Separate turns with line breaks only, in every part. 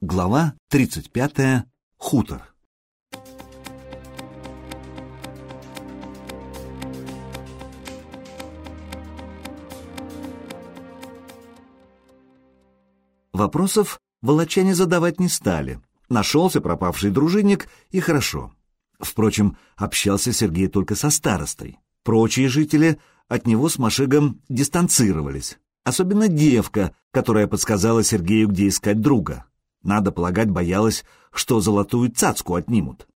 Глава 35. Хутор. Вопросов волочане задавать не стали. Нашелся пропавший дружинник, и хорошо. Впрочем, общался Сергей только со старостой. Прочие жители от него с Машигом дистанцировались. Особенно девка, которая подсказала Сергею, где искать друга. Надо полагать, боялась, что золотую цацку отнимут.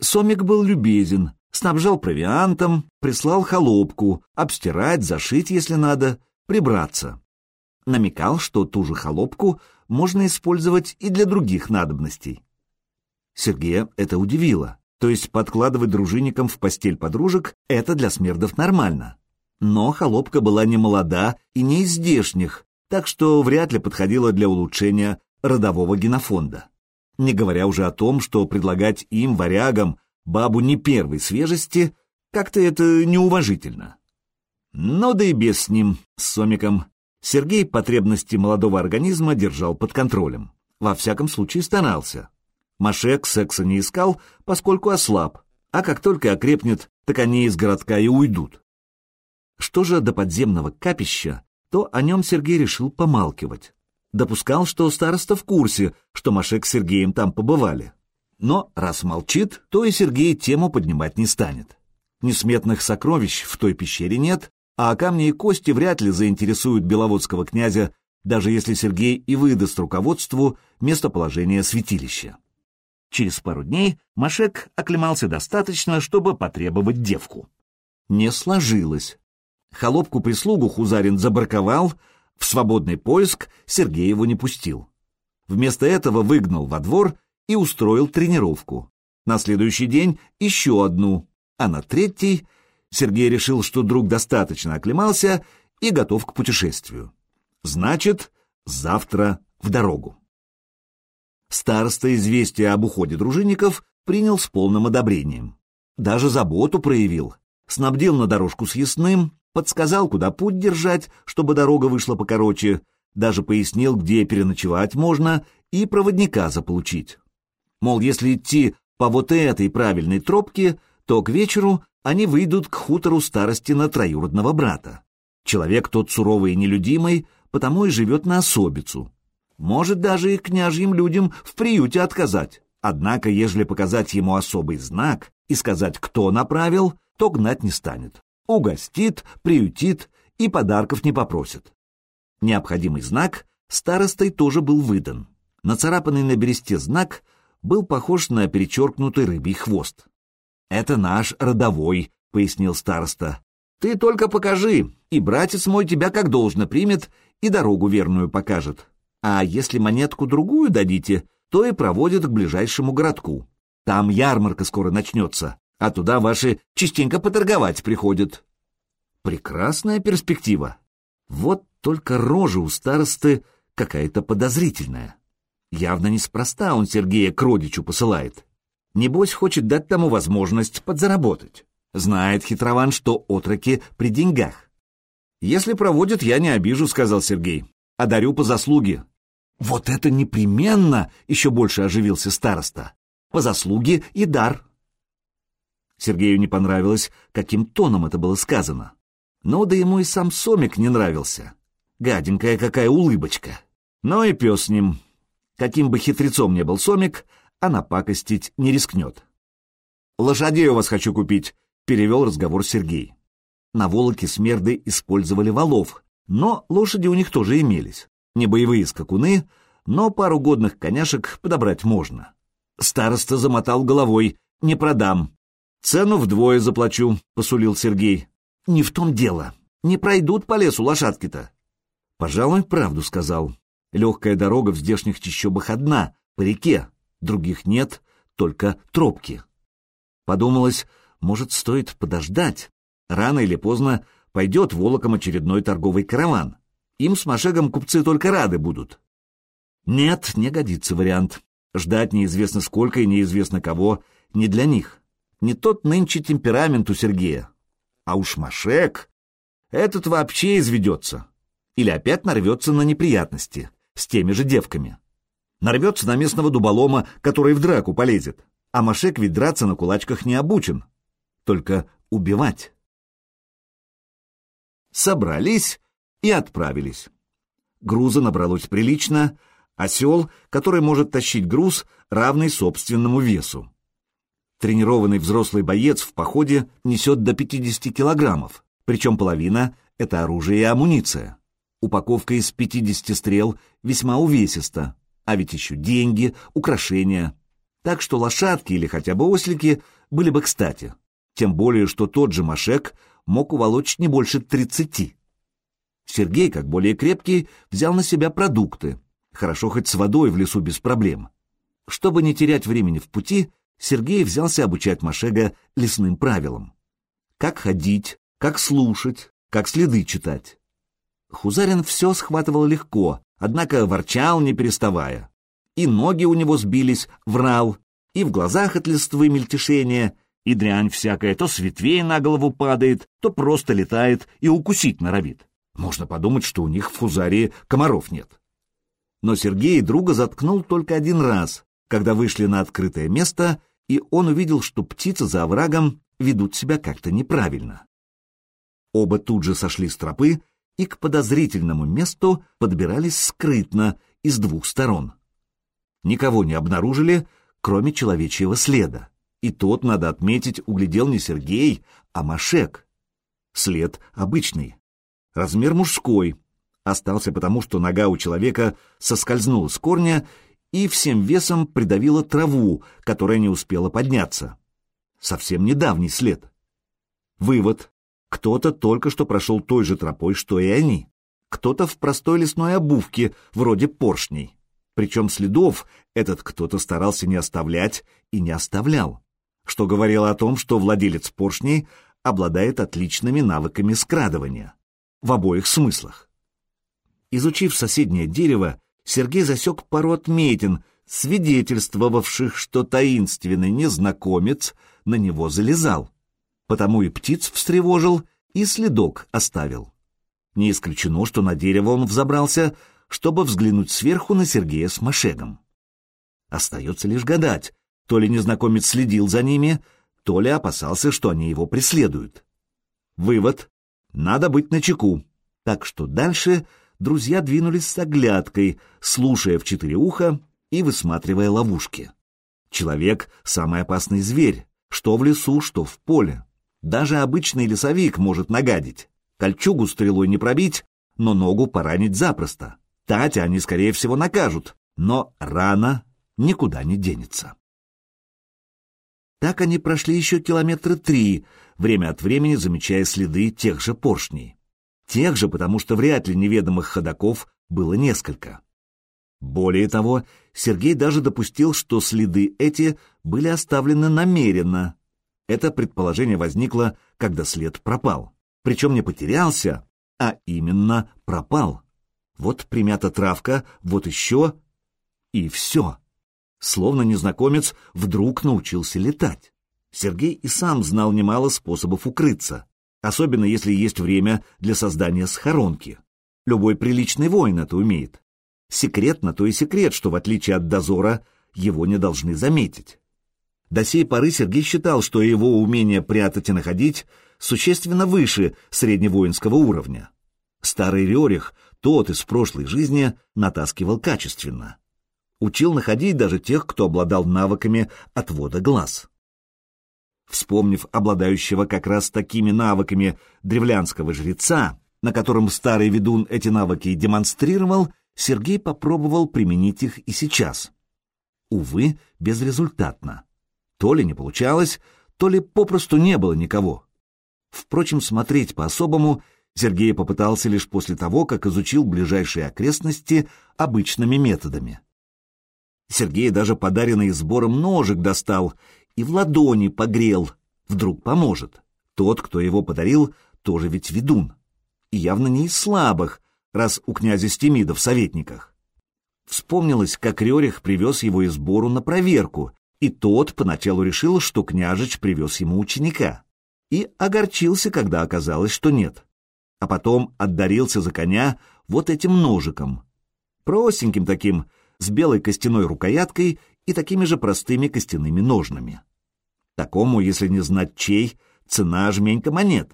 Сомик был любезен, снабжал провиантом, прислал холопку, обстирать, зашить, если надо, прибраться. Намекал, что ту же холопку можно использовать и для других надобностей. Сергея это удивило. То есть подкладывать дружинникам в постель подружек — это для смердов нормально. Но холопка была не молода и не из здешних, так что вряд ли подходила для улучшения родового генофонда. Не говоря уже о том, что предлагать им, варягам, бабу не первой свежести, как-то это неуважительно. Но да и без с ним, с Сомиком. Сергей потребности молодого организма держал под контролем. Во всяком случае старался. Машек секса не искал, поскольку ослаб, а как только окрепнет, так они из городка и уйдут. Что же до подземного капища, то о нем Сергей решил помалкивать. Допускал, что староста в курсе, что Машек с Сергеем там побывали. Но раз молчит, то и Сергей тему поднимать не станет. Несметных сокровищ в той пещере нет, а камни и кости вряд ли заинтересуют беловодского князя, даже если Сергей и выдаст руководству местоположение святилища. Через пару дней Машек оклемался достаточно, чтобы потребовать девку. Не сложилось. Холопку-прислугу Хузарин забраковал, в свободный поиск Сергей его не пустил. Вместо этого выгнал во двор и устроил тренировку. На следующий день еще одну, а на третий Сергей решил, что друг достаточно оклемался и готов к путешествию. Значит, завтра в дорогу. Староста известие об уходе дружинников принял с полным одобрением. Даже заботу проявил, снабдил на дорожку съестным, подсказал, куда путь держать, чтобы дорога вышла покороче, даже пояснил, где переночевать можно и проводника заполучить. Мол, если идти по вот этой правильной тропке, то к вечеру они выйдут к хутору старости на троюродного брата. Человек тот суровый и нелюдимый, потому и живет на особицу. Может даже и княжьим людям в приюте отказать. Однако, ежели показать ему особый знак и сказать, кто направил, то гнать не станет угостит, приютит и подарков не попросит. Необходимый знак старостой тоже был выдан. Нацарапанный на бересте знак был похож на перечеркнутый рыбий хвост. «Это наш родовой», — пояснил староста. «Ты только покажи, и братец мой тебя как должно примет и дорогу верную покажет. А если монетку другую дадите, то и проводит к ближайшему городку. Там ярмарка скоро начнется а туда ваши частенько поторговать приходят. Прекрасная перспектива. Вот только рожа у старосты какая-то подозрительная. Явно неспроста он Сергея к родичу посылает. Небось, хочет дать тому возможность подзаработать. Знает хитрован, что отроки при деньгах. «Если проводят, я не обижу», — сказал Сергей. «Одарю по заслуге». «Вот это непременно!» — еще больше оживился староста. «По заслуге и дар». Сергею не понравилось, каким тоном это было сказано. Но да ему и сам Сомик не нравился. Гаденькая какая улыбочка. Но и пес с ним. Каким бы хитрецом ни был Сомик, а напакостить не рискнет. «Лошадей у вас хочу купить», — перевел разговор Сергей. На Волоке смерды использовали валов, но лошади у них тоже имелись. Не боевые скакуны, но пару годных коняшек подобрать можно. Староста замотал головой, не продам, «Цену вдвое заплачу», — посулил Сергей. «Не в том дело. Не пройдут по лесу лошадки-то». «Пожалуй, правду сказал. Легкая дорога в здешних чащобах одна, по реке. Других нет, только тропки». Подумалось, может, стоит подождать. Рано или поздно пойдет волоком очередной торговый караван. Им с Машегом купцы только рады будут. Нет, не годится вариант. Ждать неизвестно сколько и неизвестно кого не для них. Не тот нынче темперамент у Сергея. А уж Машек, этот вообще изведется. Или опять нарвется на неприятности с теми же девками. Нарвется на местного дуболома, который в драку полезет. А Машек ведь драться на кулачках не обучен. Только убивать. Собрались и отправились. Груза набралось прилично, осел, который может тащить груз, равный собственному весу. Тренированный взрослый боец в походе несет до 50 килограммов, причем половина — это оружие и амуниция. Упаковка из 50 стрел весьма увесиста, а ведь еще деньги, украшения. Так что лошадки или хотя бы ослики были бы кстати. Тем более, что тот же Машек мог уволочь не больше 30. Сергей, как более крепкий, взял на себя продукты. Хорошо хоть с водой в лесу без проблем. Чтобы не терять времени в пути, Сергей взялся обучать Машега лесным правилам. Как ходить, как слушать, как следы читать. Хузарин все схватывал легко, однако ворчал, не переставая. И ноги у него сбились, врал, и в глазах от листвы мельтешения, и дрянь всякая то с ветвей на голову падает, то просто летает и укусить норовит. Можно подумать, что у них в Хузарии комаров нет. Но Сергей друга заткнул только один раз, когда вышли на открытое место, и он увидел, что птицы за оврагом ведут себя как-то неправильно. Оба тут же сошли с тропы и к подозрительному месту подбирались скрытно из двух сторон. Никого не обнаружили, кроме человечьего следа. И тот, надо отметить, углядел не Сергей, а Машек. След обычный. Размер мужской. Остался потому, что нога у человека соскользнула с корня и всем весом придавила траву, которая не успела подняться. Совсем недавний след. Вывод. Кто-то только что прошел той же тропой, что и они. Кто-то в простой лесной обувке, вроде поршней. Причем следов этот кто-то старался не оставлять и не оставлял, что говорило о том, что владелец поршней обладает отличными навыками скрадывания. В обоих смыслах. Изучив соседнее дерево, Сергей засек пару отметин, свидетельствовавших, что таинственный незнакомец на него залезал. Потому и птиц встревожил, и следок оставил. Не исключено, что на дерево он взобрался, чтобы взглянуть сверху на Сергея с Машегом. Остается лишь гадать, то ли незнакомец следил за ними, то ли опасался, что они его преследуют. Вывод — надо быть начеку, так что дальше друзья двинулись с оглядкой, слушая в четыре уха и высматривая ловушки. Человек — самый опасный зверь, что в лесу, что в поле. Даже обычный лесовик может нагадить. Кольчугу стрелой не пробить, но ногу поранить запросто. Татя они, скорее всего, накажут, но рана никуда не денется. Так они прошли еще километра три, время от времени замечая следы тех же поршней. Тех же, потому что вряд ли неведомых ходаков было несколько. Более того, Сергей даже допустил, что следы эти были оставлены намеренно. Это предположение возникло, когда след пропал. Причем не потерялся, а именно пропал. Вот примята травка, вот еще, и все. Словно незнакомец вдруг научился летать. Сергей и сам знал немало способов укрыться особенно если есть время для создания схоронки. Любой приличный воин это умеет. Секретно то и секрет, что в отличие от дозора его не должны заметить. До сей поры Сергей считал, что его умение прятать и находить существенно выше средневоинского уровня. Старый Рерих, тот из прошлой жизни, натаскивал качественно. Учил находить даже тех, кто обладал навыками отвода глаз. Вспомнив обладающего как раз такими навыками древлянского жреца, на котором старый ведун эти навыки демонстрировал, Сергей попробовал применить их и сейчас. Увы, безрезультатно. То ли не получалось, то ли попросту не было никого. Впрочем, смотреть по-особому Сергей попытался лишь после того, как изучил ближайшие окрестности обычными методами. Сергей даже подаренный сбором ножик достал и в ладони погрел. Вдруг поможет. Тот, кто его подарил, тоже ведь ведун. И явно не из слабых, раз у князя Стемида в советниках. Вспомнилось, как Рерих привез его из Бору на проверку, и тот поначалу решил, что княжич привез ему ученика. И огорчился, когда оказалось, что нет. А потом отдарился за коня вот этим ножиком. Простеньким таким, с белой костяной рукояткой и такими же простыми костяными ножнами. Такому, если не знать чей, цена жменька монет.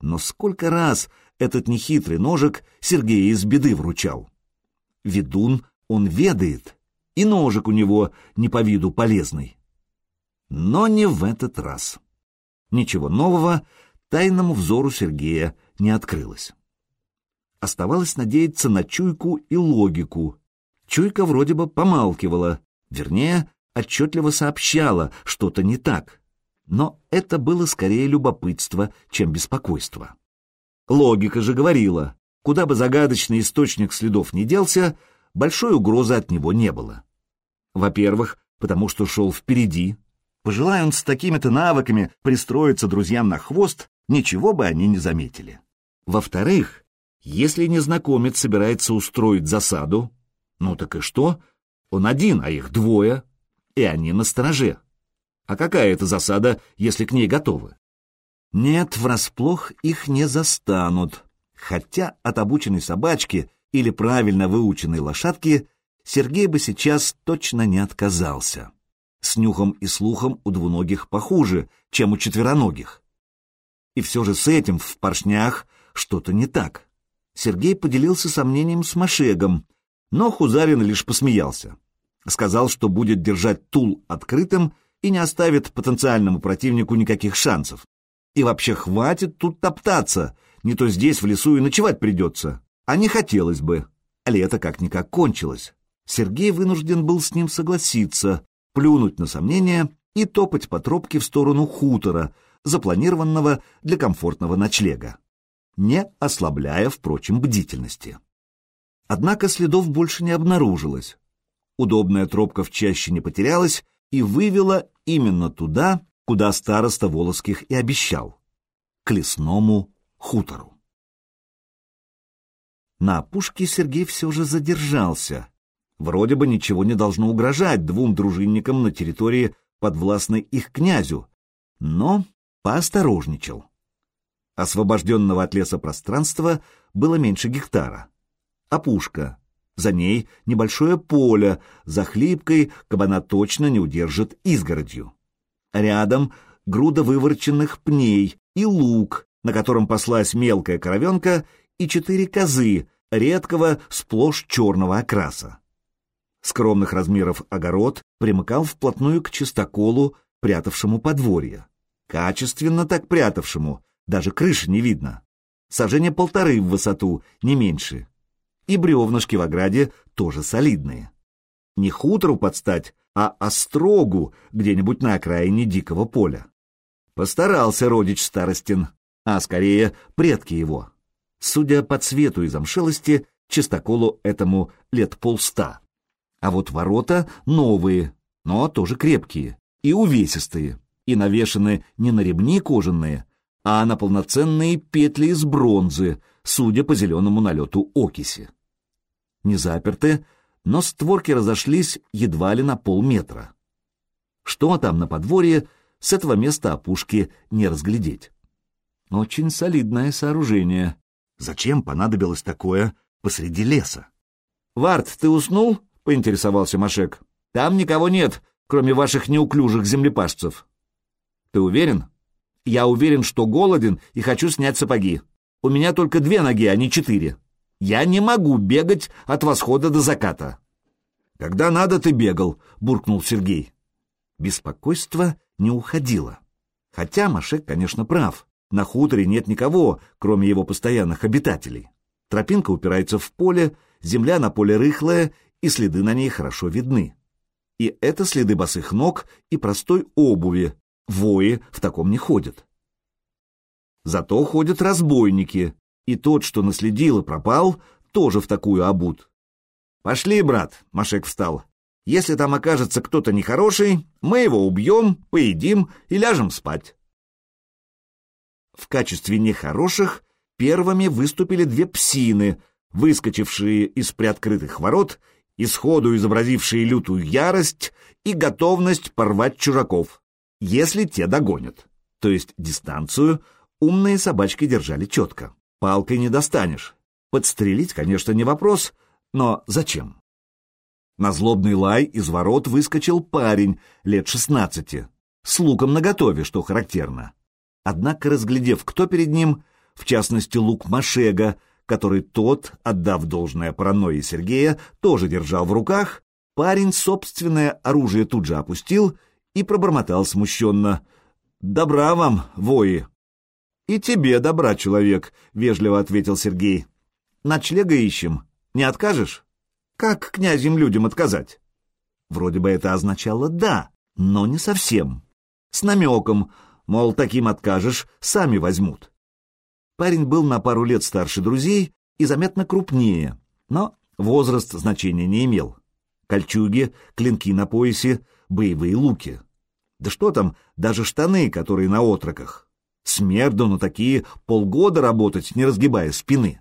Но сколько раз этот нехитрый ножик Сергея из беды вручал. Ведун он ведает, и ножик у него не по виду полезный. Но не в этот раз. Ничего нового тайному взору Сергея не открылось. Оставалось надеяться на чуйку и логику. Чуйка вроде бы помалкивала, вернее, отчетливо сообщала, что-то не так. Но это было скорее любопытство, чем беспокойство. Логика же говорила, куда бы загадочный источник следов не делся, большой угрозы от него не было. Во-первых, потому что шел впереди. Пожелая он с такими-то навыками пристроиться друзьям на хвост, ничего бы они не заметили. Во-вторых, если незнакомец собирается устроить засаду, ну так и что? Он один, а их двое, и они на стороже. А какая это засада, если к ней готовы? Нет, врасплох их не застанут. Хотя от обученной собачки или правильно выученной лошадки Сергей бы сейчас точно не отказался. С нюхом и слухом у двуногих похуже, чем у четвероногих. И все же с этим в поршнях что-то не так. Сергей поделился сомнением с Машегом, но Хузарин лишь посмеялся. Сказал, что будет держать тул открытым и не оставит потенциальному противнику никаких шансов. И вообще хватит тут топтаться, не то здесь в лесу и ночевать придется. А не хотелось бы. Лето как-никак кончилось. Сергей вынужден был с ним согласиться, плюнуть на сомнения и топать по тропке в сторону хутора, запланированного для комфортного ночлега, не ослабляя, впрочем, бдительности. Однако следов больше не обнаружилось. Удобная тропка в чаще не потерялась и вывела именно туда, куда староста Волоских и обещал — к лесному хутору. На опушке Сергей все же задержался. Вроде бы ничего не должно угрожать двум дружинникам на территории, подвластной их князю, но поосторожничал. Освобожденного от леса пространства было меньше гектара. Опушка. За ней небольшое поле, за хлипкой кабана точно не удержит изгородью. Рядом груда выворченных пней и лук, на котором паслась мелкая коровенка, и четыре козы, редкого, сплошь черного окраса. Скромных размеров огород примыкал вплотную к чистоколу, прятавшему подворье. Качественно так прятавшему, даже крыши не видно. Сажение полторы в высоту, не меньше. И бревнышки в ограде тоже солидные. Не хутору подстать, а острогу где-нибудь на окраине дикого поля. Постарался родич Старостин, а скорее предки его. Судя по цвету и замшелости, чистоколу этому лет полста. А вот ворота новые, но тоже крепкие и увесистые, и навешаны не на ремни кожаные, а на полноценные петли из бронзы, судя по зеленому налету окиси. Не заперты, но створки разошлись едва ли на полметра. Что там на подворье, с этого места опушки не разглядеть. Очень солидное сооружение. Зачем понадобилось такое посреди леса? «Вард, ты уснул?» — поинтересовался Машек. «Там никого нет, кроме ваших неуклюжих землепашцев». «Ты уверен?» «Я уверен, что голоден и хочу снять сапоги. У меня только две ноги, а не четыре». Я не могу бегать от восхода до заката. Когда надо, ты бегал, буркнул Сергей. Беспокойство не уходило. Хотя Машек, конечно, прав. На хуторе нет никого, кроме его постоянных обитателей. Тропинка упирается в поле, земля на поле рыхлая, и следы на ней хорошо видны. И это следы босых ног и простой обуви. Вои в таком не ходят. Зато ходят разбойники, и тот, что наследил и пропал, тоже в такую обут. «Пошли, брат», — Машек встал. «Если там окажется кто-то нехороший, мы его убьем, поедим и ляжем спать». В качестве нехороших первыми выступили две псины, выскочившие из приоткрытых ворот и сходу изобразившие лютую ярость и готовность порвать чужаков, если те догонят. То есть дистанцию умные собачки держали четко. Палкой не достанешь. Подстрелить, конечно, не вопрос, но зачем? На злобный лай из ворот выскочил парень лет шестнадцати, с луком наготове, что характерно. Однако, разглядев, кто перед ним, в частности лук Машега, который тот, отдав должное паранойи Сергея, тоже держал в руках, парень собственное оружие тут же опустил и пробормотал смущенно. «Добра вам, вои!» «И тебе добра, человек», — вежливо ответил Сергей. «Ночлега ищем. Не откажешь?» «Как князем людям отказать?» Вроде бы это означало «да», но не совсем. С намеком, мол, таким откажешь, сами возьмут. Парень был на пару лет старше друзей и заметно крупнее, но возраст значения не имел. Кольчуги, клинки на поясе, боевые луки. Да что там, даже штаны, которые на отроках. Смерду на такие полгода работать, не разгибая спины.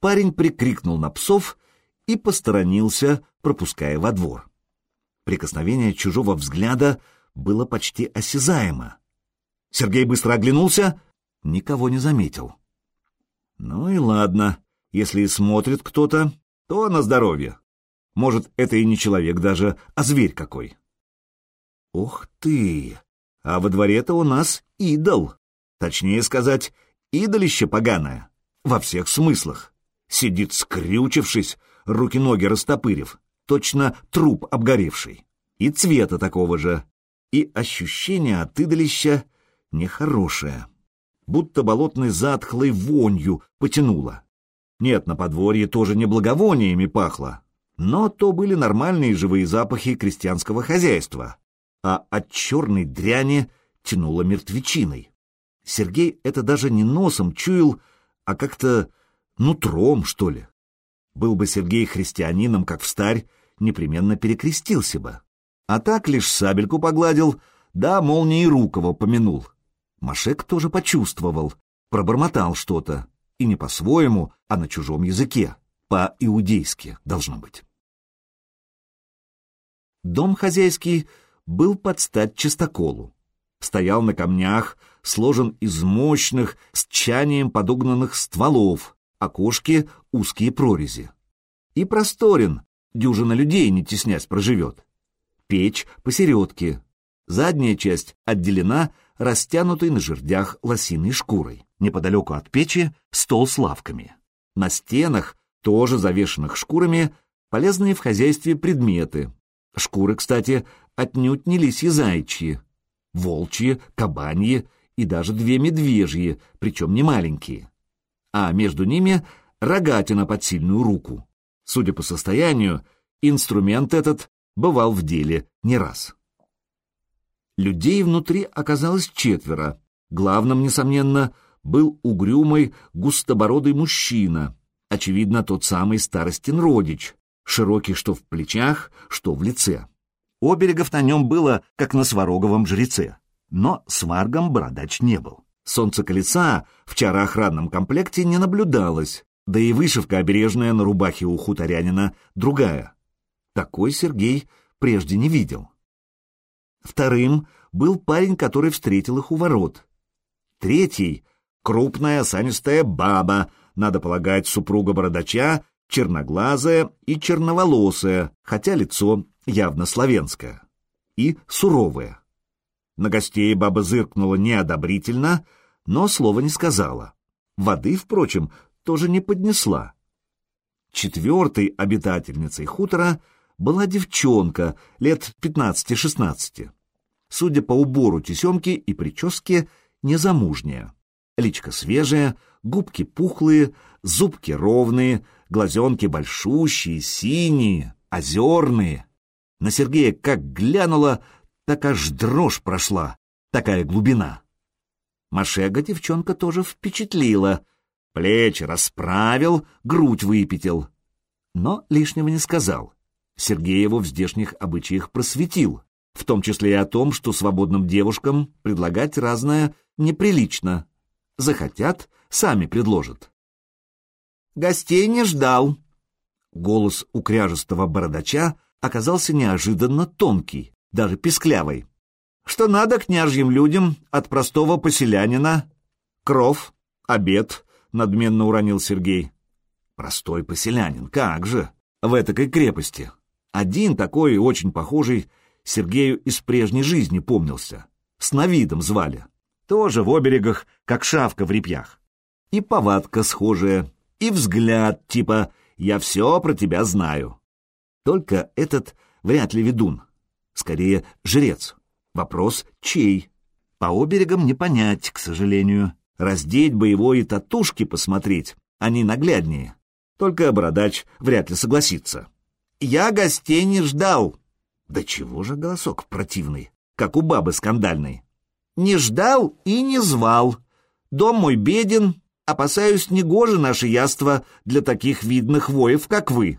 Парень прикрикнул на псов и посторонился, пропуская во двор. Прикосновение чужого взгляда было почти осязаемо. Сергей быстро оглянулся, никого не заметил. Ну и ладно, если и смотрит кто-то, то на здоровье. Может, это и не человек даже, а зверь какой. Ух ты! А во дворе-то у нас идол. Точнее сказать, идолище поганое. Во всех смыслах. Сидит скрючившись, руки-ноги растопырив. Точно труп обгоревший. И цвета такого же. И ощущение от идолища нехорошее будто болотной затхлой вонью потянуло. Нет, на подворье тоже не благовониями пахло, но то были нормальные живые запахи крестьянского хозяйства, а от черной дряни тянуло мертвечиной. Сергей это даже не носом чуял, а как-то нутром, что ли. Был бы Сергей христианином, как встарь, непременно перекрестился бы. А так лишь сабельку погладил, да молнией Рукова помянул. Машек тоже почувствовал, пробормотал что-то, и не по-своему, а на чужом языке, по-иудейски, должно быть. Дом хозяйский был под стать чистоколу. Стоял на камнях, сложен из мощных, с чанием подогнанных стволов, окошки — узкие прорези. И просторен, дюжина людей, не теснясь, проживет. Печь посередке. Задняя часть отделена растянутой на жердях лосиной шкурой. Неподалеку от печи стол с лавками. На стенах, тоже завешенных шкурами, полезные в хозяйстве предметы. Шкуры, кстати, отнюдь не лисьи зайчьи, волчьи, кабаньи и даже две медвежьи, причем не маленькие. А между ними рогатина под сильную руку. Судя по состоянию, инструмент этот бывал в деле не раз. Людей внутри оказалось четверо. Главным, несомненно, был угрюмый, густобородый мужчина, очевидно, тот самый старостин родич, широкий что в плечах, что в лице. Оберегов на нем было, как на свароговом жреце, но сваргом бородач не был. Солнце колеса в чароохранном комплекте не наблюдалось, да и вышивка обережная на рубахе у хуторянина другая. Такой Сергей прежде не видел. Вторым был парень, который встретил их у ворот. Третий — крупная осанистая баба, надо полагать, супруга бородача, черноглазая и черноволосая, хотя лицо явно славянское, и суровое. На гостей баба зыркнула неодобрительно, но слова не сказала. Воды, впрочем, тоже не поднесла. Четвертой обитательницей хутора была девчонка лет пятнадцати-шестнадцати судя по убору тесемки и прическе, незамужняя. Личка свежая, губки пухлые, зубки ровные, глазенки большущие, синие, озерные. На Сергея как глянула, так аж дрожь прошла, такая глубина. Машега девчонка тоже впечатлила. Плечи расправил, грудь выпятил. Но лишнего не сказал. Сергей его в здешних обычаях просветил в том числе и о том, что свободным девушкам предлагать разное неприлично. Захотят, сами предложат. «Гостей не ждал». Голос у кряжестого бородача оказался неожиданно тонкий, даже писклявый. «Что надо княжьим людям от простого поселянина? Кров, обед», — надменно уронил Сергей. «Простой поселянин, как же, в этакой крепости. Один такой, очень похожий, Сергею из прежней жизни помнился. С Навидом звали. Тоже в оберегах, как шавка в репьях. И повадка схожая, и взгляд, типа «я все про тебя знаю». Только этот вряд ли ведун. Скорее, жрец. Вопрос чей? По оберегам не понять, к сожалению. Раздеть боевой и татушки посмотреть, они нагляднее. Только бородач вряд ли согласится. «Я гостей не ждал!» Да чего же голосок противный, как у бабы скандальной. «Не ждал и не звал. Дом мой беден, опасаюсь, негоже наше яство для таких видных воев, как вы».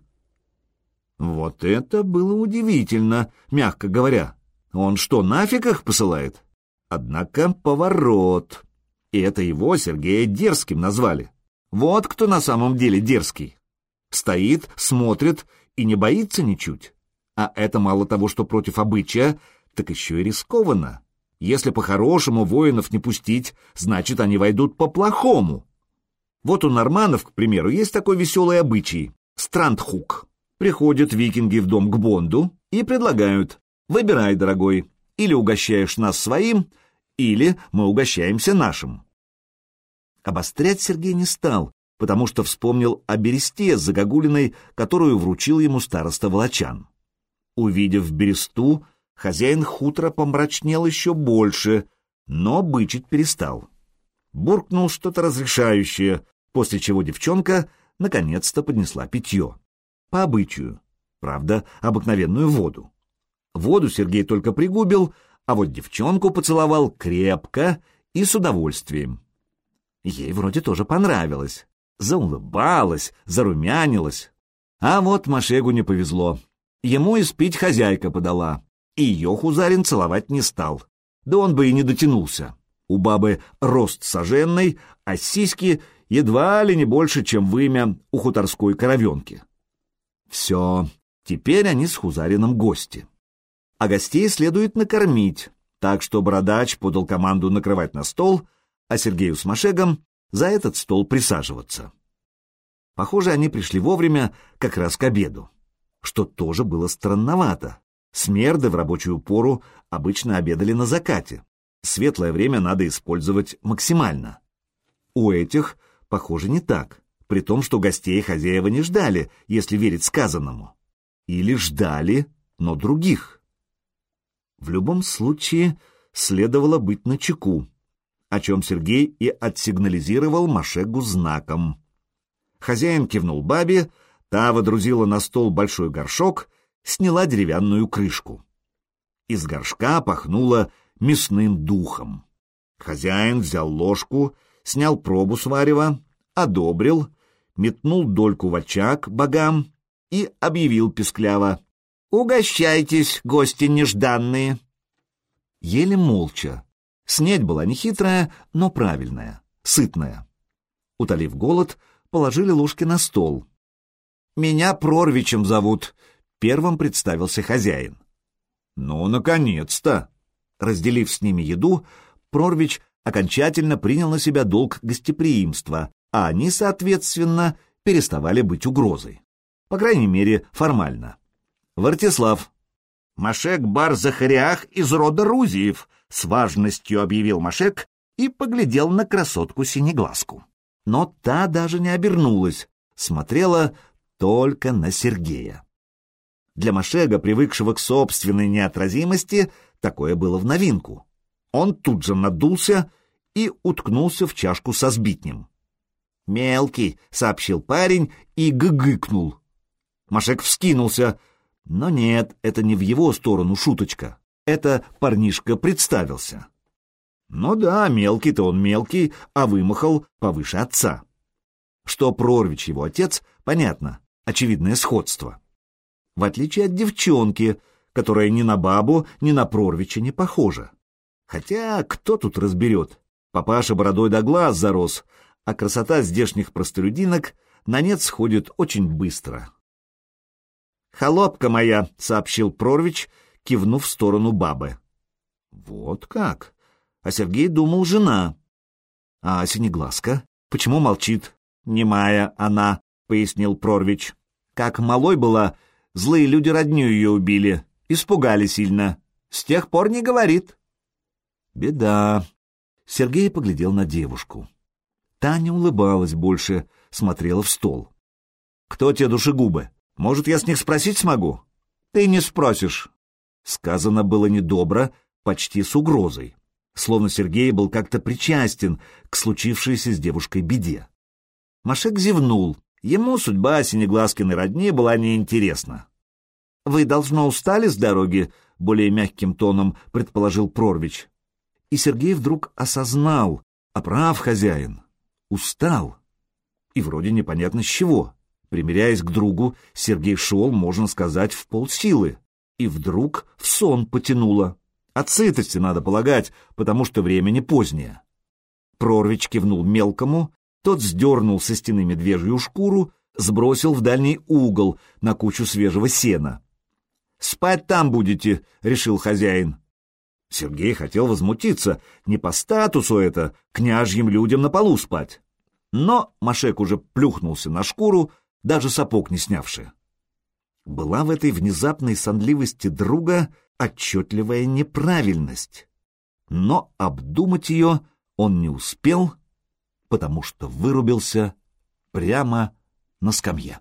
Вот это было удивительно, мягко говоря. Он что, нафиг их посылает? Однако поворот. И это его, Сергея, дерзким назвали. Вот кто на самом деле дерзкий. Стоит, смотрит и не боится ничуть. А это мало того, что против обычая, так еще и рискованно. Если по-хорошему воинов не пустить, значит, они войдут по-плохому. Вот у норманов, к примеру, есть такой веселый обычай — страндхук. Приходят викинги в дом к Бонду и предлагают «Выбирай, дорогой, или угощаешь нас своим, или мы угощаемся нашим». Обострять Сергей не стал, потому что вспомнил о бересте с загогулиной, которую вручил ему староста Волочан. Увидев бересту, хозяин хутора помрачнел еще больше, но бычить перестал. Буркнул что-то разрешающее, после чего девчонка наконец-то поднесла питье. По обычаю. Правда, обыкновенную воду. Воду Сергей только пригубил, а вот девчонку поцеловал крепко и с удовольствием. Ей вроде тоже понравилось. Заулыбалась, зарумянилась. А вот Машегу не повезло. Ему испить хозяйка подала, и ее Хузарин целовать не стал. Да он бы и не дотянулся. У бабы рост соженный, а сиськи едва ли не больше, чем вымя у хуторской коровенки. Все, теперь они с Хузарином гости. А гостей следует накормить, так что бородач подал команду накрывать на стол, а Сергею с Машегом за этот стол присаживаться. Похоже, они пришли вовремя, как раз к обеду, что тоже было странновато. Смерды в рабочую пору обычно обедали на закате. Светлое время надо использовать максимально. У этих, похоже, не так, при том, что гостей хозяева не ждали, если верить сказанному. Или ждали, но других. В любом случае, следовало быть начеку, о чем Сергей и отсигнализировал Машегу знаком. Хозяин кивнул бабе, та водрузила на стол большой горшок, сняла деревянную крышку. Из горшка пахнуло мясным духом. Хозяин взял ложку, снял пробу с варева, одобрил, метнул дольку в очаг богам и объявил пескляво «Угощайтесь, гости нежданные!» Еле молча, Снедь была нехитрая, но правильная, сытная. Утолив голод, положили ложки на стол. «Меня Прорвичем зовут», — первым представился хозяин. «Ну, наконец-то!» Разделив с ними еду, Прорвич окончательно принял на себя долг гостеприимства, а они, соответственно, переставали быть угрозой. По крайней мере, формально. Вартислав. Машек Бар Захариах из рода Рузиев, с важностью объявил Машек и поглядел на красотку синеглазку. Но та даже не обернулась, смотрела только на Сергея. Для Машега, привыкшего к собственной неотразимости, такое было в новинку. Он тут же надулся и уткнулся в чашку со сбитнем. «Мелкий», — сообщил парень и гыгыкнул. Машек вскинулся, но нет, это не в его сторону шуточка. Это парнишка представился. Ну да, мелкий-то он мелкий, а вымахал повыше отца. Что Прорвич его отец, понятно, очевидное сходство. В отличие от девчонки, которая ни на бабу, ни на Прорвича не похожа. Хотя кто тут разберет? Папаша бородой до глаз зарос, а красота здешних простолюдинок на нет сходит очень быстро. «Холопка моя», — сообщил Прорвич, кивнув в сторону бабы. Вот как? А Сергей думал, жена. А Синеглазка? Почему молчит? Немая она, пояснил Прорвич. Как малой была, Злые люди родню ее убили, испугали сильно. С тех пор не говорит. Беда. Сергей поглядел на девушку. Таня улыбалась больше, смотрела в стол. «Кто те душегубы? Может, я с них спросить смогу?» «Ты не спросишь». Сказано было недобро, почти с угрозой. Словно Сергей был как-то причастен к случившейся с девушкой беде. Машек зевнул. Ему судьба Синеглазкиной родни была неинтересна. «Вы, должно, устали с дороги?» — более мягким тоном предположил Прорвич. И Сергей вдруг осознал, а прав хозяин. Устал. И вроде непонятно с чего. Примеряясь к другу, Сергей шел, можно сказать, в полсилы. И вдруг в сон потянуло. От сытости, надо полагать, потому что время не позднее. Прорвич кивнул мелкому, тот сдернул со стены медвежью шкуру, сбросил в дальний угол на кучу свежего сена. «Спать там будете», — решил хозяин. Сергей хотел возмутиться, не по статусу это, княжьим людям на полу спать. Но Машек уже плюхнулся на шкуру, даже сапог не снявши. Была в этой внезапной сонливости друга отчетливая неправильность. Но обдумать ее он не успел, потому что вырубился прямо на скамье.